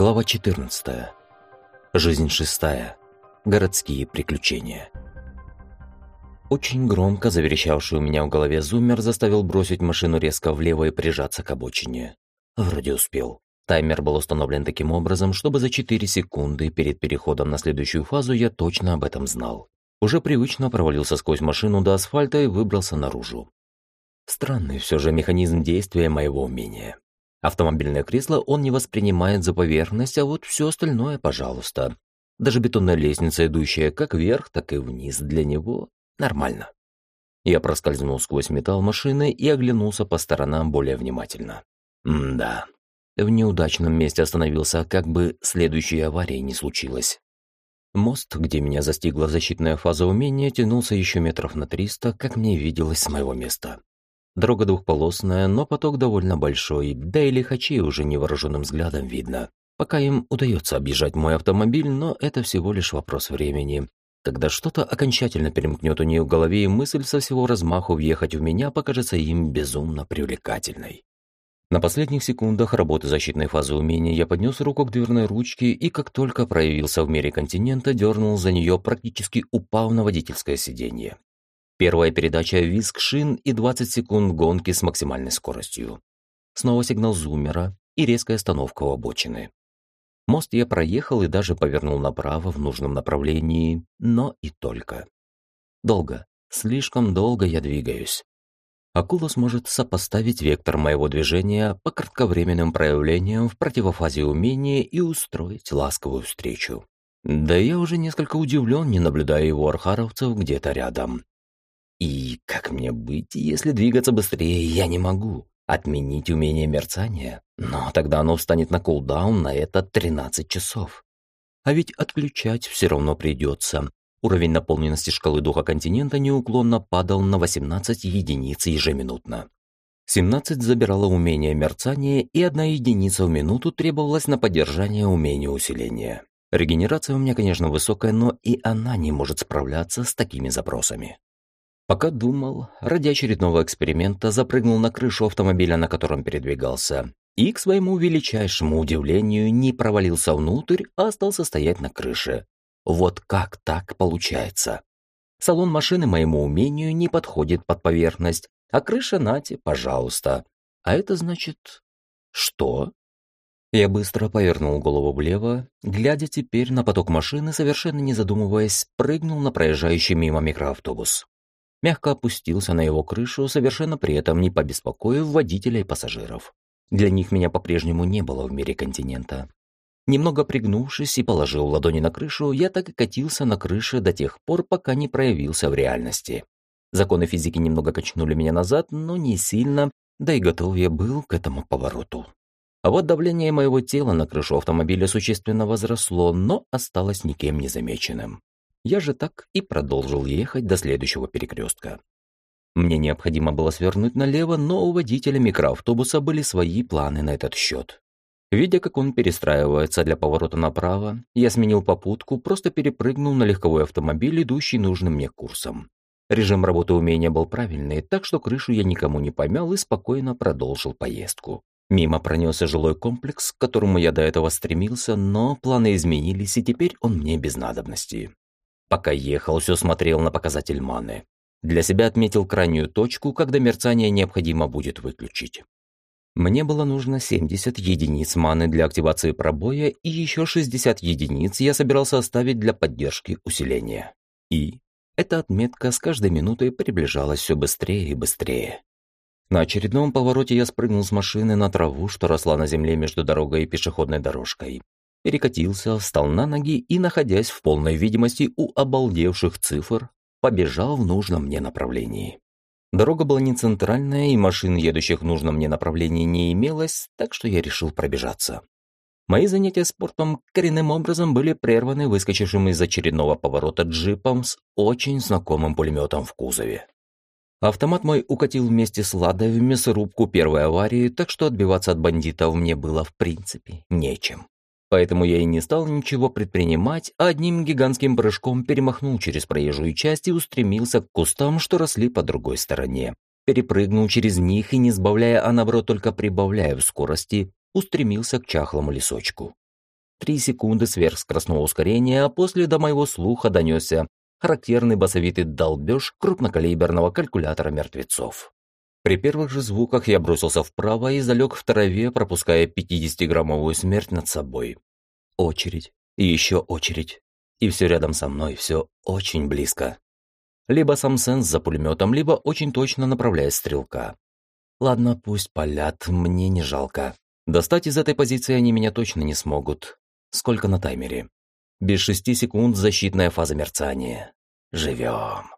Глава 14. Жизнь шестая. Городские приключения. Очень громко заверещавший у меня в голове зуммер заставил бросить машину резко влево и прижаться к обочине. Вроде успел. Таймер был установлен таким образом, чтобы за 4 секунды перед переходом на следующую фазу я точно об этом знал. Уже привычно провалился сквозь машину до асфальта и выбрался наружу. Странный все же механизм действия моего умения. Автомобильное кресло он не воспринимает за поверхность, а вот все остальное, пожалуйста. Даже бетонная лестница, идущая как вверх, так и вниз, для него нормально. Я проскользнул сквозь металл машины и оглянулся по сторонам более внимательно. М-да. В неудачном месте остановился, как бы следующей аварии не случилось. Мост, где меня застигла защитная фаза умения, тянулся еще метров на триста, как мне виделось с моего места. Дорога двухполосная, но поток довольно большой, да и лихачей уже невооруженным взглядом видно. Пока им удается объезжать мой автомобиль, но это всего лишь вопрос времени. Когда что-то окончательно перемкнет у нее в голове, и мысль со всего размаху въехать в меня покажется им безумно привлекательной. На последних секундах работы защитной фазы умения я поднес руку к дверной ручке и, как только проявился в мире континента, дернул за нее, практически упав на водительское сиденье. Первая передача визг шин и 20 секунд гонки с максимальной скоростью. Снова сигнал зуммера и резкая остановка у обочины. Мост я проехал и даже повернул направо в нужном направлении, но и только. Долго, слишком долго я двигаюсь. Акула сможет сопоставить вектор моего движения по кратковременным проявлениям в противофазе умения и устроить ласковую встречу. Да я уже несколько удивлен, не наблюдая его архаровцев где-то рядом. И как мне быть, если двигаться быстрее я не могу? Отменить умение мерцания? Но тогда оно встанет на кулдаун на это 13 часов. А ведь отключать все равно придется. Уровень наполненности шкалы духа континента неуклонно падал на 18 единиц ежеминутно. 17 забирало умение мерцания, и одна единица в минуту требовалась на поддержание умения усиления. Регенерация у меня, конечно, высокая, но и она не может справляться с такими запросами. Пока думал, ради очередного эксперимента запрыгнул на крышу автомобиля, на котором передвигался, и, к своему величайшему удивлению, не провалился внутрь, а остался стоять на крыше. Вот как так получается? Салон машины моему умению не подходит под поверхность, а крыша нате, пожалуйста. А это значит... Что? Я быстро повернул голову влево, глядя теперь на поток машины, совершенно не задумываясь, прыгнул на проезжающий мимо микроавтобус мягко опустился на его крышу, совершенно при этом не побеспокоив водителя и пассажиров. Для них меня по-прежнему не было в мире континента. Немного пригнувшись и положив ладони на крышу, я так и катился на крыше до тех пор, пока не проявился в реальности. Законы физики немного качнули меня назад, но не сильно, да и готов я был к этому повороту. А вот давление моего тела на крышу автомобиля существенно возросло, но осталось никем не замеченным. Я же так и продолжил ехать до следующего перекрестка. Мне необходимо было свернуть налево, но у водителя микроавтобуса были свои планы на этот счет. Видя, как он перестраивается для поворота направо, я сменил попутку, просто перепрыгнул на легковой автомобиль, идущий нужным мне курсом. Режим работы умения был правильный, так что крышу я никому не помял и спокойно продолжил поездку. Мимо пронесся жилой комплекс, к которому я до этого стремился, но планы изменились, и теперь он мне без надобности. Пока ехал, все смотрел на показатель маны. Для себя отметил крайнюю точку, когда мерцание необходимо будет выключить. Мне было нужно 70 единиц маны для активации пробоя и еще 60 единиц я собирался оставить для поддержки усиления. И эта отметка с каждой минутой приближалась все быстрее и быстрее. На очередном повороте я спрыгнул с машины на траву, что росла на земле между дорогой и пешеходной дорожкой перекатился, встал на ноги и, находясь в полной видимости у обалдевших цифр, побежал в нужном мне направлении. Дорога была не центральная, и машин, едущих в нужном мне направлении, не имелось, так что я решил пробежаться. Мои занятия спортом коренным образом были прерваны выскочившим из очередного поворота джипом с очень знакомым пулеметом в кузове. Автомат мой укатил вместе с Ладой в мясорубку первой аварии, так что отбиваться от бандитов мне было в принципе нечем. Поэтому я и не стал ничего предпринимать, а одним гигантским прыжком перемахнул через проезжую часть и устремился к кустам, что росли по другой стороне. Перепрыгнул через них и, не сбавляя, а наоборот только прибавляя в скорости, устремился к чахлому лесочку. три секунды сверхскоростного ускорения, а после до моего слуха донесся характерный басовитый долбеж крупнокалиберного калькулятора мертвецов. При первых же звуках я бросился вправо и залег в траве, пропуская 50-граммовую смерть над собой. Очередь. И еще очередь. И все рядом со мной, все очень близко. Либо сам Сенс за пулеметом, либо очень точно направляет стрелка. Ладно, пусть палят, мне не жалко. Достать из этой позиции они меня точно не смогут. Сколько на таймере? Без шести секунд защитная фаза мерцания. Живем.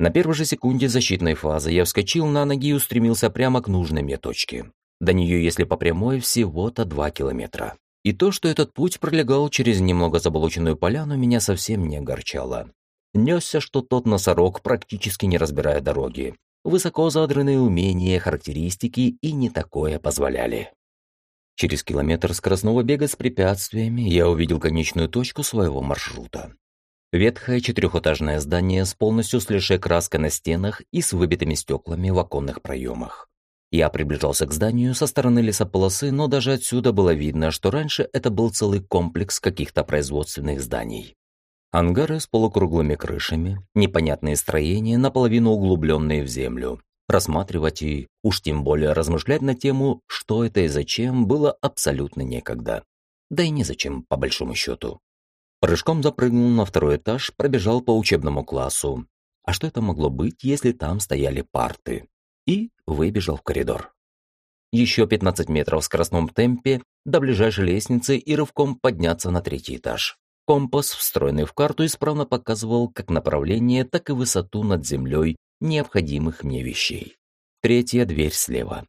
На первой же секунде защитной фазы я вскочил на ноги и устремился прямо к нужной мне точке. До нее, если по прямой, всего-то два километра. И то, что этот путь пролегал через немного заболоченную поляну, меня совсем не огорчало. Несся, что тот носорог, практически не разбирая дороги. Высоко задранные умения, характеристики и не такое позволяли. Через километр скоростного бега с препятствиями я увидел конечную точку своего маршрута. Ветхое четырехэтажное здание с полностью слезшей краской на стенах и с выбитыми стеклами в оконных проемах. Я приближался к зданию со стороны лесополосы, но даже отсюда было видно, что раньше это был целый комплекс каких-то производственных зданий. Ангары с полукруглыми крышами, непонятные строения, наполовину углубленные в землю. Рассматривать и, уж тем более размышлять на тему, что это и зачем, было абсолютно некогда. Да и незачем, по большому счету. Прыжком запрыгнул на второй этаж, пробежал по учебному классу. А что это могло быть, если там стояли парты? И выбежал в коридор. Еще 15 метров в скоростном темпе до ближайшей лестницы и рывком подняться на третий этаж. Компас, встроенный в карту, исправно показывал как направление, так и высоту над землей необходимых мне вещей. Третья дверь слева.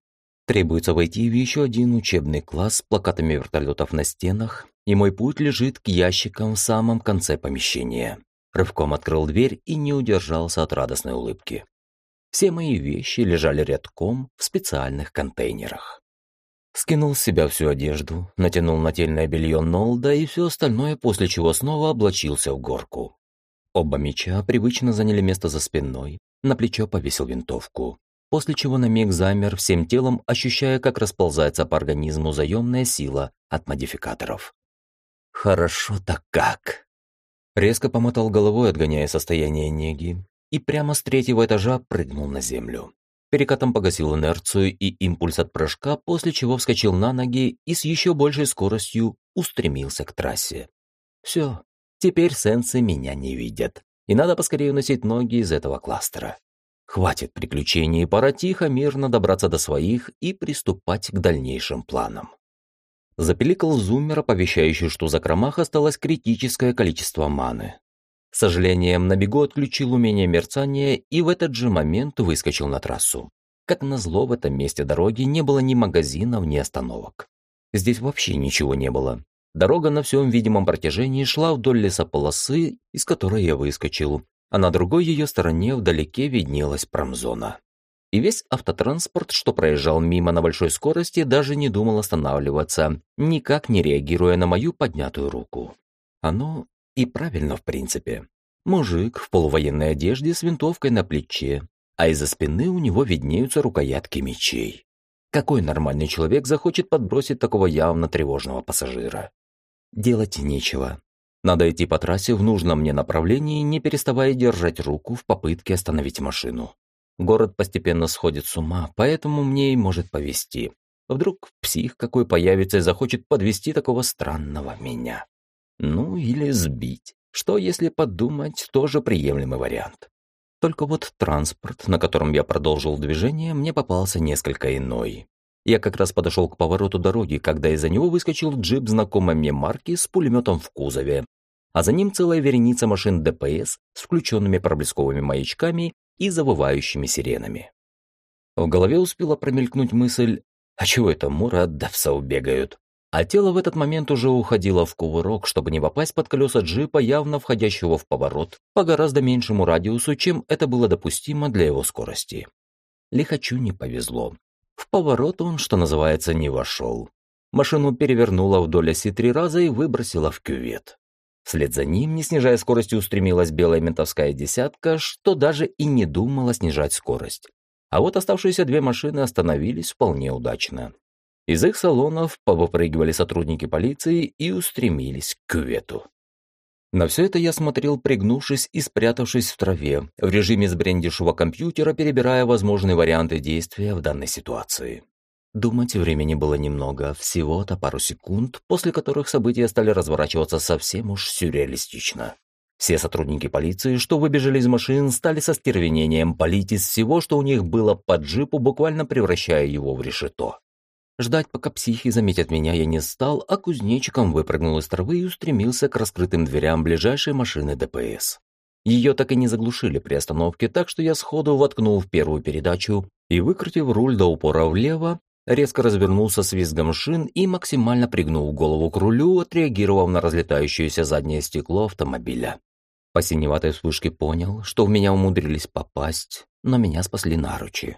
Требуется войти в еще один учебный класс с плакатами вертолетов на стенах, и мой путь лежит к ящикам в самом конце помещения. Рывком открыл дверь и не удержался от радостной улыбки. Все мои вещи лежали рядком в специальных контейнерах. Скинул с себя всю одежду, натянул нательное белье Нолда и все остальное, после чего снова облачился в горку. Оба меча привычно заняли место за спиной, на плечо повесил винтовку, после чего на миг замер всем телом, ощущая, как расползается по организму заемная сила от модификаторов. «Хорошо-то как!» Резко помотал головой, отгоняя состояние неги, и прямо с третьего этажа прыгнул на землю перекатом погасил инерцию и импульс от прыжка, после чего вскочил на ноги и с еще большей скоростью устремился к трассе. Все, теперь сенсы меня не видят, и надо поскорее уносить ноги из этого кластера. Хватит приключений, пора тихо, мирно добраться до своих и приступать к дальнейшим планам. Запеликал зуммер, оповещающий, что за кромах осталось критическое количество маны. С сожалением, на бегу отключил умение мерцания и в этот же момент выскочил на трассу. Как назло, в этом месте дороги не было ни магазинов, ни остановок. Здесь вообще ничего не было. Дорога на всем видимом протяжении шла вдоль лесополосы, из которой я выскочил, а на другой ее стороне вдалеке виднелась промзона. И весь автотранспорт, что проезжал мимо на большой скорости, даже не думал останавливаться, никак не реагируя на мою поднятую руку. Оно и правильно, в принципе. Мужик в полувоенной одежде с винтовкой на плече, а из-за спины у него виднеются рукоятки мечей. Какой нормальный человек захочет подбросить такого явно тревожного пассажира? Делать нечего. Надо идти по трассе в нужном мне направлении, не переставая держать руку в попытке остановить машину. Город постепенно сходит с ума, поэтому мне и может повезти. Вдруг псих какой появится и захочет подвести такого странного меня. Ну или сбить, что, если подумать, тоже приемлемый вариант. Только вот транспорт, на котором я продолжил движение, мне попался несколько иной. Я как раз подошел к повороту дороги, когда из-за него выскочил джип знакомой мне марки с пулеметом в кузове, а за ним целая вереница машин ДПС с включенными проблесковыми маячками и завывающими сиренами. В голове успела промелькнуть мысль, а чего это Мурат да бегают? а тело в этот момент уже уходило в кувырок, чтобы не попасть под колеса джипа, явно входящего в поворот, по гораздо меньшему радиусу, чем это было допустимо для его скорости. Лихачу не повезло. В поворот он, что называется, не вошел. Машину перевернуло вдоль оси три раза и выбросило в кювет. Вслед за ним, не снижая скорости, устремилась белая ментовская десятка, что даже и не думала снижать скорость. А вот оставшиеся две машины остановились вполне удачно. Из их салонов повыпрыгивали сотрудники полиции и устремились к кювету. На все это я смотрел, пригнувшись и спрятавшись в траве, в режиме сбрендившего компьютера, перебирая возможные варианты действия в данной ситуации. Думать времени было немного, всего-то пару секунд, после которых события стали разворачиваться совсем уж сюрреалистично. Все сотрудники полиции, что выбежали из машин, стали со стервенением палить из всего, что у них было под джипу, буквально превращая его в решето. Ждать, пока психи заметят меня, я не стал, а кузнечиком выпрыгнул из травы и устремился к раскрытым дверям ближайшей машины ДПС. Ее так и не заглушили при остановке, так что я сходу воткнул в первую передачу и, выкрутив руль до упора влево, резко развернулся с визгом шин и максимально пригнул голову к рулю, отреагировав на разлетающееся заднее стекло автомобиля. По синеватой вспышке понял, что в меня умудрились попасть, но меня спасли наручи.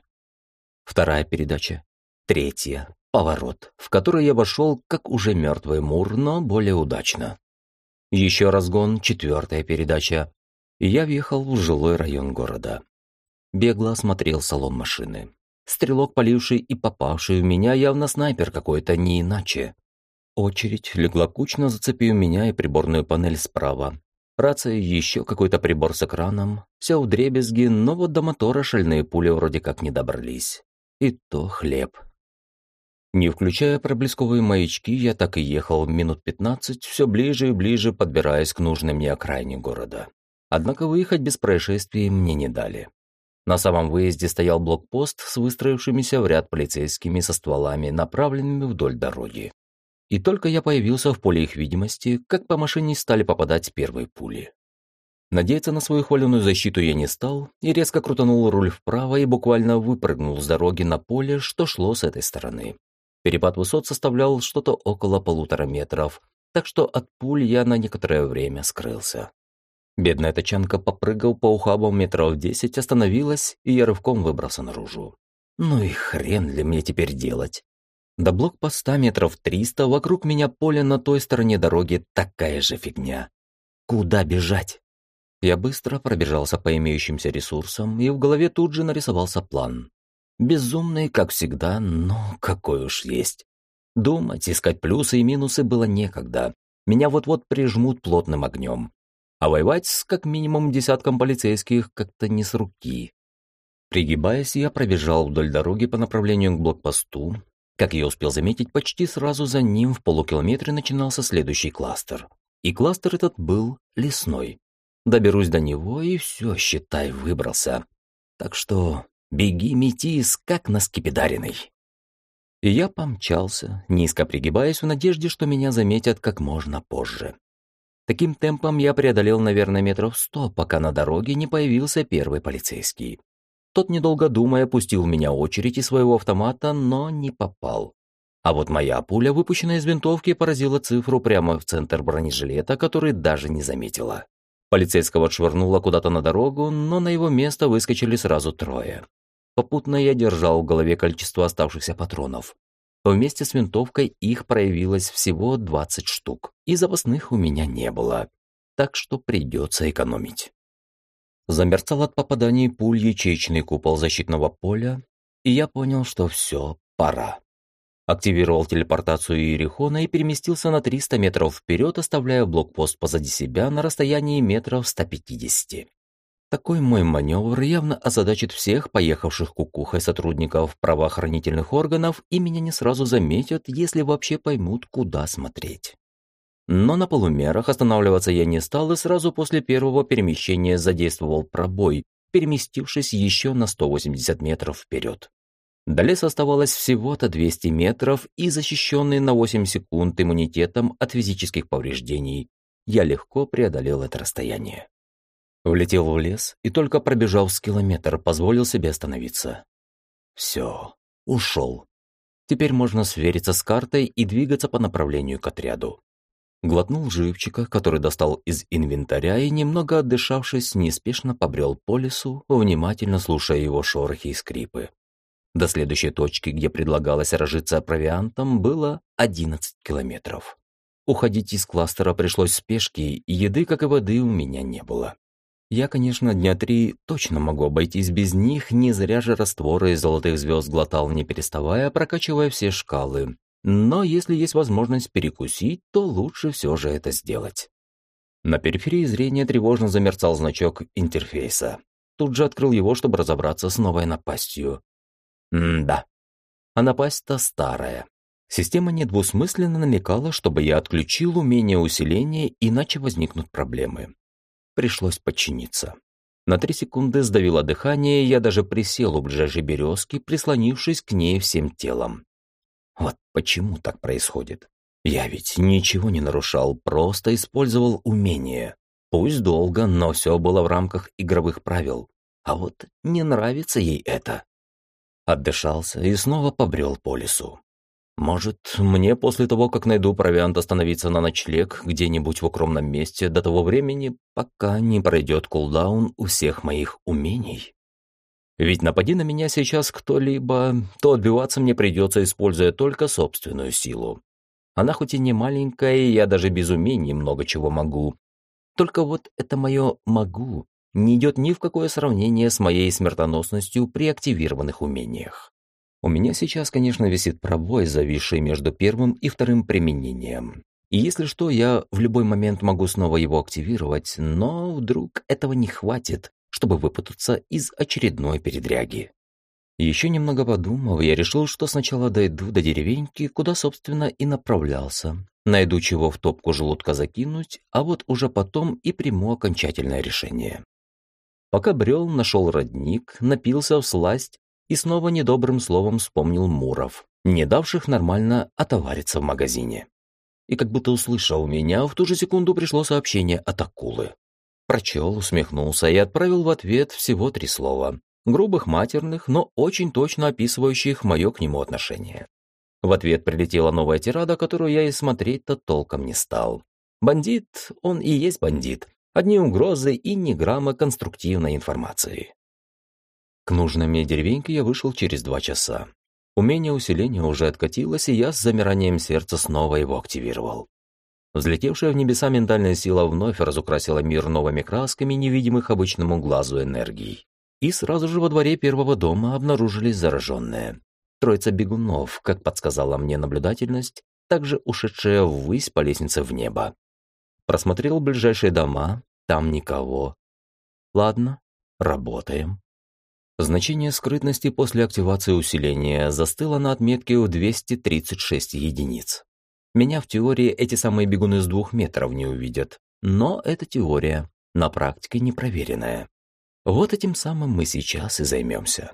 Вторая передача. Третья поворот, в который я вошел как уже мертвый Мур, но более удачно. Еще разгон, четвертая передача, я въехал в жилой район города. Бегло осмотрел салон машины. Стрелок, поливший и попавший в меня, явно снайпер какой-то, не иначе. Очередь легла кучно, зацепив меня и приборную панель справа. Рация, еще какой-то прибор с экраном. Все в дребезги, но вот до мотора шальные пули вроде как не добрались. И то хлеб. Не включая проблесковые маячки, я так и ехал минут 15, все ближе и ближе подбираясь к нужной мне окраине города. Однако выехать без происшествий мне не дали. На самом выезде стоял блокпост с выстроившимися в ряд полицейскими со стволами, направленными вдоль дороги. И только я появился в поле их видимости, как по машине стали попадать первые пули. Надеяться на свою хваленую защиту я не стал и резко крутанул руль вправо и буквально выпрыгнул с дороги на поле, что шло с этой стороны. Перепад высот составлял что-то около полутора метров, так что от пуль я на некоторое время скрылся. Бедная тачанка, попрыгав по ухабам метров десять, остановилась, и я рывком выбрался наружу. Ну и хрен ли мне теперь делать? До блокпоста метров триста, вокруг меня поле на той стороне дороги такая же фигня. Куда бежать? Я быстро пробежался по имеющимся ресурсам, и в голове тут же нарисовался план. Безумный, как всегда, но какой уж есть. Думать, искать плюсы и минусы было некогда. Меня вот-вот прижмут плотным огнем. А воевать с как минимум десятком полицейских как-то не с руки. Пригибаясь, я пробежал вдоль дороги по направлению к блокпосту. Как я успел заметить, почти сразу за ним в полукилометре начинался следующий кластер. И кластер этот был лесной. Доберусь до него и все, считай, выбрался. Так что Беги, метис, как на скипидаренной. И я помчался, низко пригибаясь в надежде, что меня заметят как можно позже. Таким темпом я преодолел, наверное, метров сто, пока на дороге не появился первый полицейский. Тот, недолго думая, пустил в меня очередь из своего автомата, но не попал. А вот моя пуля, выпущенная из винтовки, поразила цифру прямо в центр бронежилета, который даже не заметила. Полицейского отшвырнуло куда-то на дорогу, но на его место выскочили сразу трое. Попутно я держал в голове количество оставшихся патронов. Вместе с винтовкой их проявилось всего 20 штук, и запасных у меня не было. Так что придется экономить. Замерцал от попаданий пуль ячеечный купол защитного поля, и я понял, что все, пора. Активировал телепортацию Иерихона и переместился на 300 метров вперед, оставляя блокпост позади себя на расстоянии метров 150. Такой мой маневр явно озадачит всех поехавших кукухой сотрудников правоохранительных органов и меня не сразу заметят, если вообще поймут, куда смотреть. Но на полумерах останавливаться я не стал и сразу после первого перемещения задействовал пробой, переместившись еще на 180 метров вперед. До леса оставалось всего-то 200 метров и защищенный на 8 секунд иммунитетом от физических повреждений, я легко преодолел это расстояние. Влетел в лес и только пробежав с километр, позволил себе остановиться. Все, ушел. Теперь можно свериться с картой и двигаться по направлению к отряду. Глотнул живчика, который достал из инвентаря и, немного отдышавшись, неспешно побрел по лесу, внимательно слушая его шорохи и скрипы. До следующей точки, где предлагалось разжиться провиантом, было 11 километров. Уходить из кластера пришлось спешки, и еды, как и воды, у меня не было. Я, конечно, дня три точно могу обойтись без них, не зря же растворы из золотых звезд глотал не переставая, прокачивая все шкалы. Но если есть возможность перекусить, то лучше все же это сделать. На периферии зрения тревожно замерцал значок интерфейса. Тут же открыл его, чтобы разобраться с новой напастью. М-да. А напасть-то старая. Система недвусмысленно намекала, чтобы я отключил умение усиления, иначе возникнут проблемы. Пришлось подчиниться. На три секунды сдавило дыхание, я даже присел у ближайшей березки, прислонившись к ней всем телом. Вот почему так происходит? Я ведь ничего не нарушал, просто использовал умение. Пусть долго, но все было в рамках игровых правил. А вот не нравится ей это. Отдышался и снова побрел по лесу. Может, мне после того, как найду провиант, остановиться на ночлег где-нибудь в укромном месте до того времени, пока не пройдет кулдаун у всех моих умений? Ведь напади на меня сейчас кто-либо, то отбиваться мне придется, используя только собственную силу. Она хоть и не маленькая, я даже без умений много чего могу. Только вот это мое «могу» не идет ни в какое сравнение с моей смертоносностью при активированных умениях. У меня сейчас, конечно, висит пробой, зависший между первым и вторым применением. И если что, я в любой момент могу снова его активировать, но вдруг этого не хватит, чтобы выпутаться из очередной передряги. Еще немного подумав, я решил, что сначала дойду до деревеньки, куда, собственно, и направлялся. Найду чего в топку желудка закинуть, а вот уже потом и приму окончательное решение. Пока брел, нашел родник, напился в сласть и снова недобрым словом вспомнил Муров, не давших нормально отовариться в магазине. И как будто услышал меня, в ту же секунду пришло сообщение от акулы. Прочел, усмехнулся и отправил в ответ всего три слова. Грубых, матерных, но очень точно описывающих мое к нему отношение. В ответ прилетела новая тирада, которую я и смотреть-то толком не стал. Бандит, он и есть бандит. Одни угрозы и ни грамма конструктивной информации. К нужной мне деревеньке я вышел через два часа. Умение усиления уже откатилось, и я с замиранием сердца снова его активировал. Взлетевшая в небеса ментальная сила вновь разукрасила мир новыми красками, невидимых обычному глазу энергий. И сразу же во дворе первого дома обнаружились зараженные. Троица бегунов, как подсказала мне наблюдательность, также ушедшая ввысь по лестнице в небо. Просмотрел ближайшие дома, там никого. Ладно, работаем. Значение скрытности после активации усиления застыло на отметке в 236 единиц. Меня в теории эти самые бегуны с двух метров не увидят, но это теория, на практике непроверенная. Вот этим самым мы сейчас и займемся.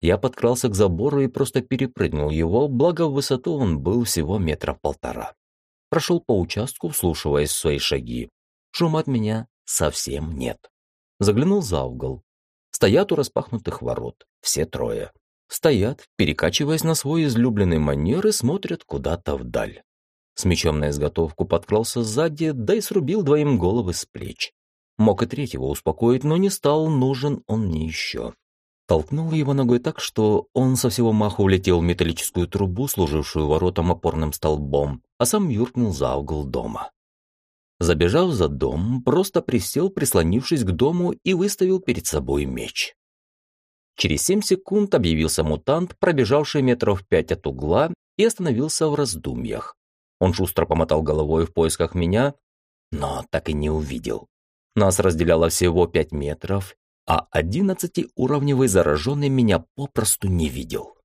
Я подкрался к забору и просто перепрыгнул его, благо в высоту он был всего метра полтора. Прошел по участку, вслушиваясь в свои шаги. Шума от меня совсем нет. Заглянул за угол. Стоят у распахнутых ворот, все трое. Стоят, перекачиваясь на свой излюбленный манер и смотрят куда-то вдаль. С мечом на изготовку подкрался сзади, да и срубил двоим головы с плеч. Мог и третьего успокоить, но не стал, нужен он мне еще. Толкнул его ногой так, что он со всего маху влетел в металлическую трубу, служившую воротом опорным столбом, а сам юркнул за угол дома. Забежав за дом, просто присел, прислонившись к дому и выставил перед собой меч. Через семь секунд объявился мутант, пробежавший метров пять от угла, и остановился в раздумьях. Он шустро помотал головой в поисках меня, но так и не увидел. Нас разделяло всего пять метров, а одиннадцатиуровневый зараженный меня попросту не видел.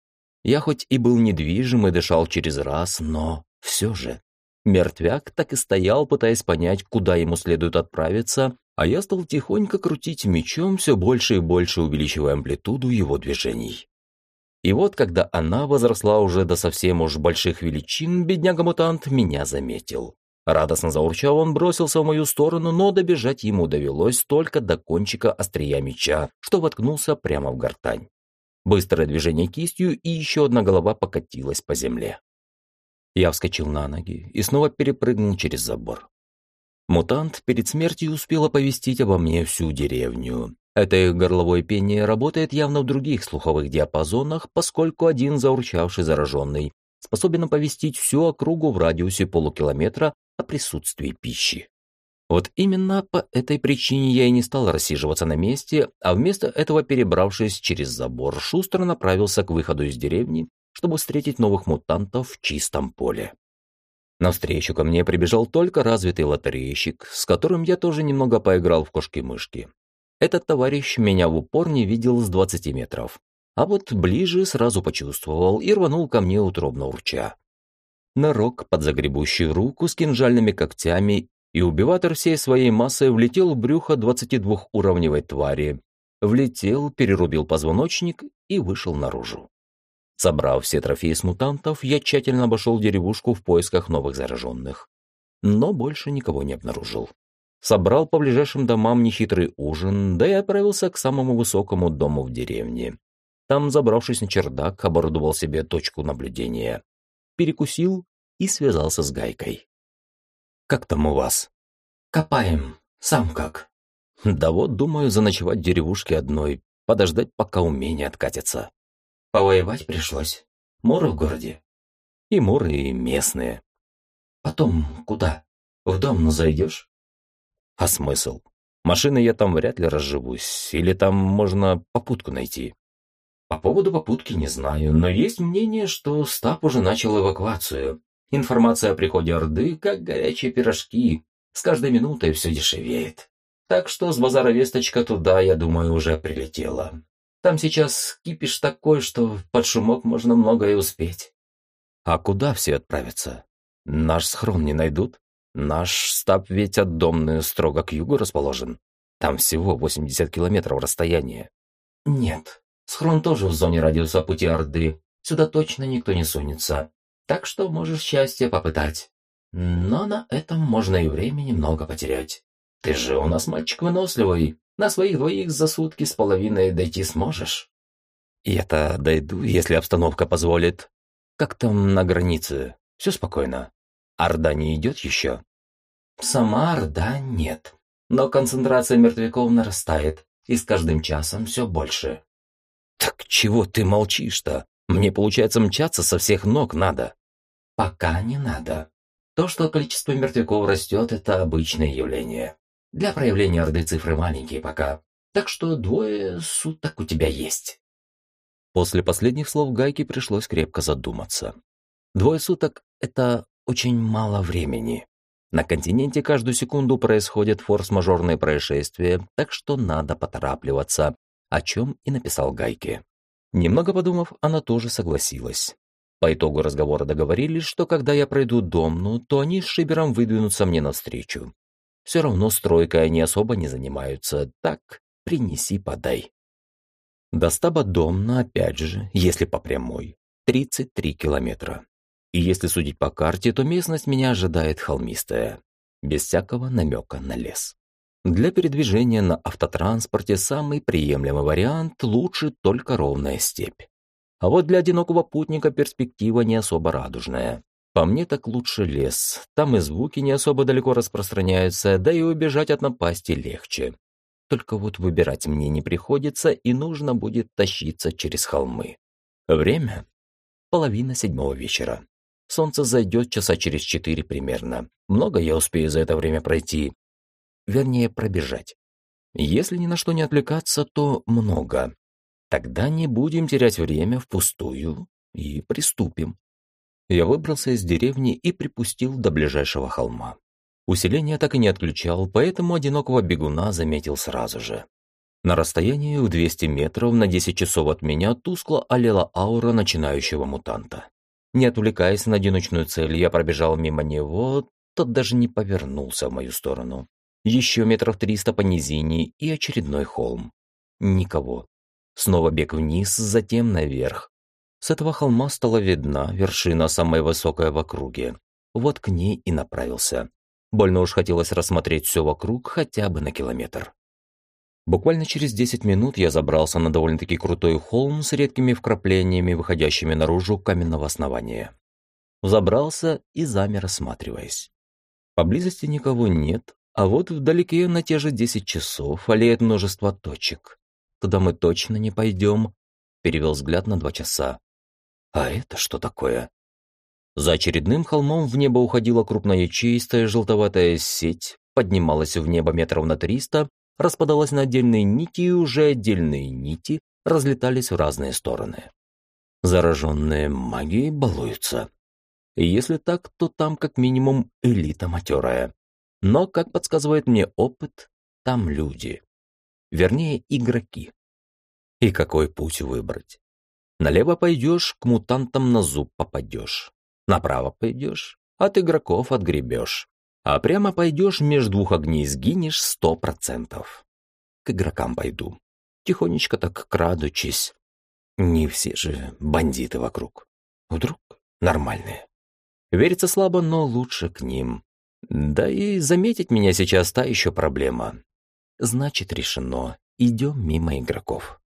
Я хоть и был недвижим и дышал через раз, но все же Мертвяк так и стоял, пытаясь понять, куда ему следует отправиться, а я стал тихонько крутить мечом, все больше и больше увеличивая амплитуду его движений. И вот, когда она возросла уже до совсем уж больших величин, бедняга-мутант меня заметил. Радостно заурчав, он бросился в мою сторону, но добежать ему довелось только до кончика острия меча, что воткнулся прямо в гортань. Быстрое движение кистью, и еще одна голова покатилась по земле. Я вскочил на ноги и снова перепрыгнул через забор. Мутант перед смертью успел оповестить обо мне всю деревню. Это их горловое пение работает явно в других слуховых диапазонах, поскольку один заурчавший зараженный способен оповестить всю округу в радиусе полукилометра о присутствии пищи. Вот именно по этой причине я и не стал рассиживаться на месте, а вместо этого, перебравшись через забор, шустро направился к выходу из деревни, чтобы встретить новых мутантов в чистом поле. Навстречу ко мне прибежал только развитый лотерейщик, с которым я тоже немного поиграл в кошки-мышки. Этот товарищ меня в упор не видел с 20 метров, а вот ближе сразу почувствовал и рванул ко мне утробно урча. Нарок под загребущую руку с кинжальными когтями и убиватор всей своей массой влетел в брюхо 22-уровневой твари. Влетел, перерубил позвоночник и вышел наружу. Собрав все трофеи с мутантов, я тщательно обошел деревушку в поисках новых зараженных. Но больше никого не обнаружил. Собрал по ближайшим домам нехитрый ужин, да и отправился к самому высокому дому в деревне. Там, забравшись на чердак, оборудовал себе точку наблюдения. Перекусил и связался с Гайкой. Как там у вас?» «Копаем. Сам как?» «Да вот, думаю, заночевать в деревушке одной, подождать, пока умение откатится». «Повоевать пришлось. Муры в городе?» «И муры, и местные». «Потом куда? В дом зайдешь?» «А смысл? Машины я там вряд ли разживусь, или там можно попутку найти». «По поводу попутки не знаю, но есть мнение, что Стаб уже начал эвакуацию. Информация о приходе Орды, как горячие пирожки. С каждой минутой все дешевеет. Так что с базара весточка туда, я думаю, уже прилетела. Там сейчас кипиш такой, что под шумок можно многое успеть. А куда все отправятся? Наш схрон не найдут? Наш стаб ведь от Домны строго к югу расположен. Там всего 80 километров расстояния. Нет, схрон тоже в зоне радиуса пути Орды. Сюда точно никто не сунется. Так что можешь счастье попытать. Но на этом можно и времени много потерять. Ты же у нас мальчик выносливый. На своих двоих за сутки с половиной дойти сможешь. Я-то дойду, если обстановка позволит. Как там на границе? Все спокойно. Орда не идет еще? Сама Орда нет. Но концентрация мертвяков нарастает, и с каждым часом все больше. Так чего ты молчишь-то? Мне, получается, мчаться со всех ног надо. Пока не надо. То, что количество мертвяков растет, это обычное явление. Для проявления Орды цифры маленькие пока. Так что двое суток у тебя есть. После последних слов Гайки пришлось крепко задуматься. Двое суток – это очень мало времени. На континенте каждую секунду происходят форс-мажорные происшествия, так что надо поторапливаться, о чем и написал Гайке. Немного подумав, она тоже согласилась. По итогу разговора договорились, что когда я пройду Домну, то они с Шибером выдвинутся мне навстречу. Все равно стройкой они особо не занимаются, так принеси, подай. До стаба Домна, опять же, если по прямой, 33 километра. И если судить по карте, то местность меня ожидает холмистая, без всякого намека на лес. Для передвижения на автотранспорте самый приемлемый вариант лучше только ровная степь. А вот для одинокого путника перспектива не особо радужная. По мне так лучше лес, там и звуки не особо далеко распространяются, да и убежать от напасти легче. Только вот выбирать мне не приходится, и нужно будет тащиться через холмы. Время? Половина седьмого вечера. Солнце зайдет часа через четыре примерно. Много я успею за это время пройти, вернее пробежать. Если ни на что не отвлекаться, то много. Тогда не будем терять время впустую и приступим. Я выбрался из деревни и припустил до ближайшего холма. Усиление так и не отключал, поэтому одинокого бегуна заметил сразу же. На расстоянии в 200 метров на 10 часов от меня тускло олела аура начинающего мутанта. Не отвлекаясь на одиночную цель, я пробежал мимо него, тот даже не повернулся в мою сторону. Еще метров триста по низине и очередной холм. Никого. Снова бег вниз, затем наверх. С этого холма стала видна вершина самая высокая в округе. Вот к ней и направился. Больно уж хотелось рассмотреть все вокруг хотя бы на километр. Буквально через 10 минут я забрался на довольно-таки крутой холм с редкими вкраплениями, выходящими наружу каменного основания. Забрался и замер, осматриваясь. Поблизости никого нет, а вот вдалеке на те же 10 часов олеет множество точек. Туда мы точно не пойдем. Перевел взгляд на два часа. А это что такое? За очередным холмом в небо уходила крупная чистая желтоватая сеть, поднималась в небо метров на триста, распадалась на отдельные нити, и уже отдельные нити разлетались в разные стороны. Зараженные магией балуются. Если так, то там как минимум элита матерая. Но, как подсказывает мне опыт, там люди. Вернее, игроки. И какой путь выбрать? Налево пойдешь, к мутантам на зуб попадешь. Направо пойдешь, от игроков отгребешь. А прямо пойдешь, между двух огней сгинешь сто процентов. К игрокам пойду. Тихонечко так крадучись. Не все же бандиты вокруг. Вдруг нормальные. Верится слабо, но лучше к ним. Да и заметить меня сейчас та еще проблема. Значит, решено. Идем мимо игроков.